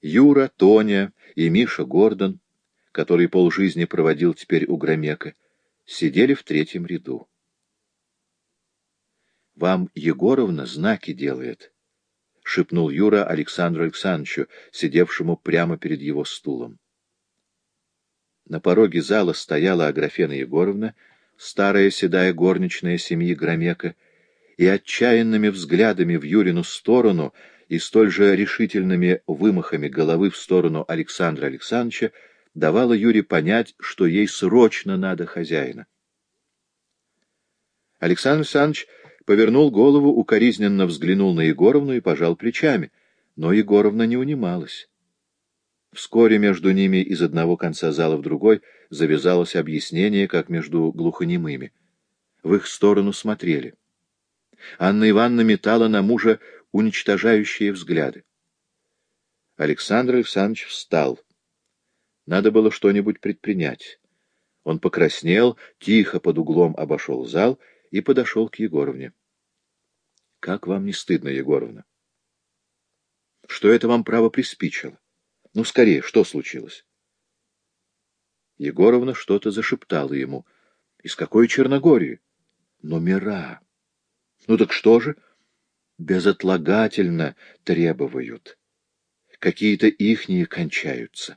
Юра, Тоня и Миша Гордон, который полжизни проводил теперь у Громека, сидели в третьем ряду. «Вам Егоровна знаки делает», — шепнул Юра Александру Александровичу, сидевшему прямо перед его стулом. На пороге зала стояла Аграфена Егоровна, старая седая горничная семьи Громека, и отчаянными взглядами в Юрину сторону и столь же решительными вымахами головы в сторону Александра Александровича давала Юре понять, что ей срочно надо хозяина. Александр Александрович повернул голову, укоризненно взглянул на Егоровну и пожал плечами, но Егоровна не унималась. Вскоре между ними из одного конца зала в другой завязалось объяснение, как между глухонемыми. В их сторону смотрели. Анна Ивановна метала на мужа уничтожающие взгляды. Александр Александрович встал. Надо было что-нибудь предпринять. Он покраснел, тихо под углом обошел зал и подошел к Егоровне. — Как вам не стыдно, Егоровна? — Что это вам право приспичило? Ну, скорее, что случилось? Егоровна что-то зашептала ему. Из какой Черногории? Номера. Ну так что же? Безотлагательно требуют. Какие-то ихние кончаются.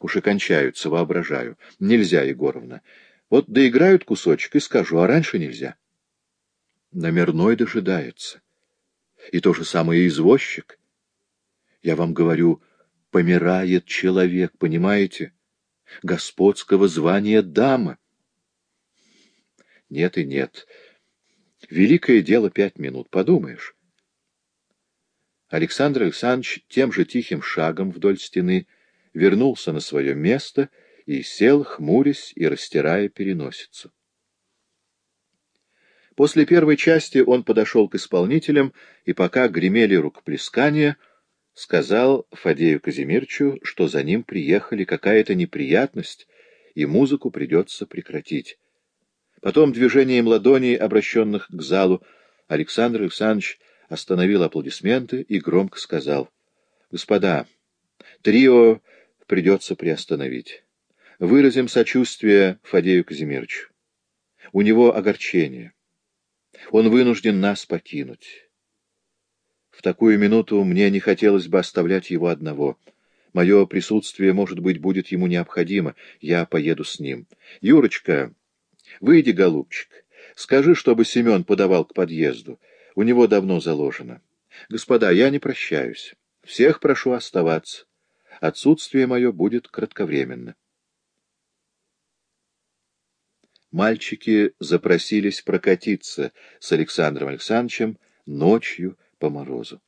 Уж и кончаются, воображаю. Нельзя, Егоровна. Вот доиграют кусочек и скажу, а раньше нельзя. Номерной дожидается. И то же самое извозчик — я вам говорю, помирает человек, понимаете? Господского звания дама. Нет и нет. Великое дело пять минут, подумаешь. Александр Александрович тем же тихим шагом вдоль стены вернулся на свое место и сел, хмурясь и растирая переносицу. После первой части он подошел к исполнителям, и пока гремели рукоплескания, сказал Фадею Казимирчу, что за ним приехали какая-то неприятность, и музыку придется прекратить. Потом движением ладоней, обращенных к залу, Александр Александрович остановил аплодисменты и громко сказал, «Господа, трио придется приостановить. Выразим сочувствие Фадею Казимирчу. У него огорчение. Он вынужден нас покинуть». В такую минуту мне не хотелось бы оставлять его одного. Мое присутствие, может быть, будет ему необходимо. Я поеду с ним. Юрочка, выйди, голубчик. Скажи, чтобы Семен подавал к подъезду. У него давно заложено. Господа, я не прощаюсь. Всех прошу оставаться. Отсутствие мое будет кратковременно. Мальчики запросились прокатиться с Александром Александровичем ночью, по морозу.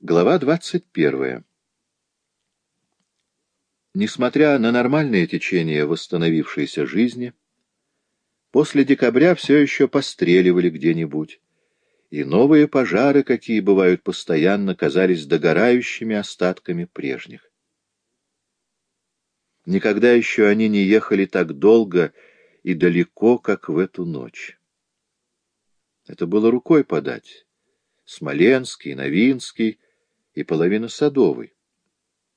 Глава двадцать первая. Несмотря на нормальное течение восстановившейся жизни, после декабря все еще постреливали где-нибудь, и новые пожары, какие бывают постоянно, казались догорающими остатками прежних. Никогда еще они не ехали так долго и далеко, как в эту ночь. Это было рукой подать. Смоленский, Новинский и половина Садовой.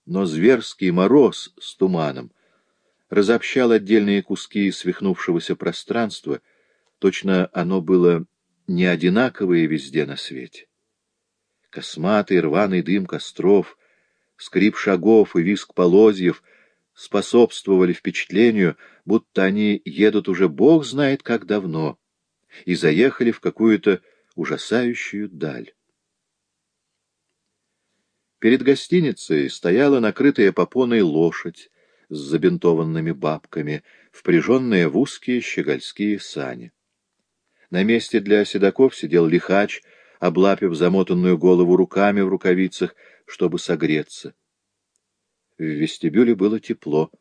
Но зверский мороз с туманом разобщал отдельные куски свихнувшегося пространства, точно оно было не одинаковое везде на свете. Косматый рваный дым костров, скрип шагов и визг полозьев способствовали впечатлению, будто они едут уже бог знает как давно, и заехали в какую-то ужасающую даль. Перед гостиницей стояла накрытая попоной лошадь с забинтованными бабками, впряженная в узкие щегольские сани. На месте для седаков сидел лихач, облапив замотанную голову руками в рукавицах, чтобы согреться. В вестибюле было тепло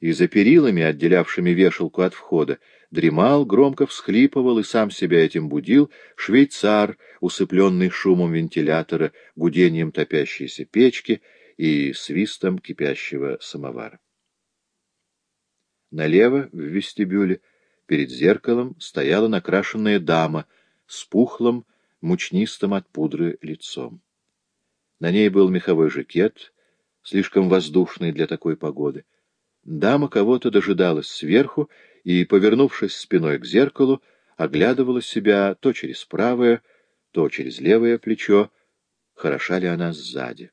и за перилами, отделявшими вешалку от входа, дремал, громко всхлипывал и сам себя этим будил швейцар, усыпленный шумом вентилятора, гудением топящейся печки и свистом кипящего самовара. Налево, в вестибюле, перед зеркалом, стояла накрашенная дама с пухлым, мучнистым от пудры лицом. На ней был меховой жакет, слишком воздушный для такой погоды. Дама кого-то дожидалась сверху и, повернувшись спиной к зеркалу, оглядывала себя то через правое, то через левое плечо, хороша ли она сзади.